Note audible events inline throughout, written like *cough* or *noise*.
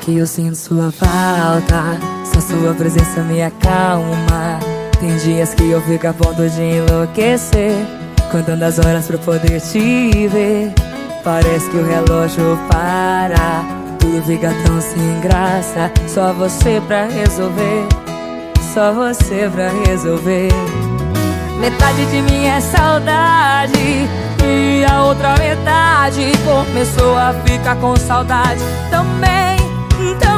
que eu sinto sua falta. Só sua presença me acalma. Tem dias que eu fico a ponto de enlouquecer. Contando as horas pra poder te ver. Parece que o relógio para. Tudo fica tão sem graça. Só você pra resolver. Só você pra resolver. Metade de mim é saudade. E a outra metade Começou a ficar com saudade. Também canta.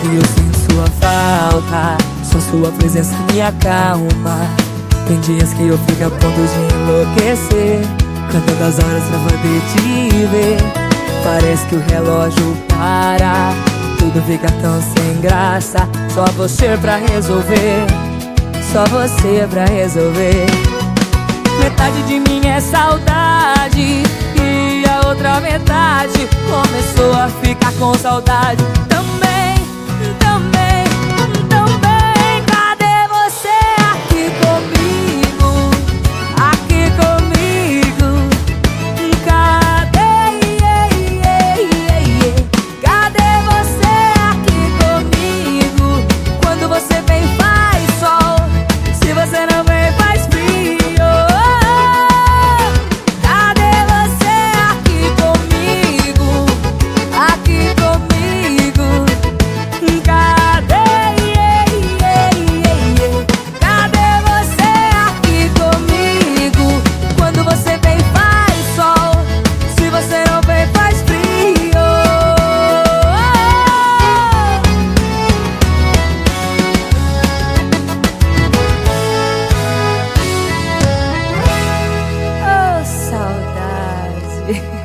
Que eu sinto sua falta Só sua presença me acalma. Tem dias que eu fico a ponto de enlouquecer. Cantando as horas pra poder te ver. Parece que o relógio para. Tudo fica tão sem graça. Só você pra resolver. Só você pra resolver. Metade de mim é saudade. E a outra metade Começou a ficar com saudade Yeah. *laughs*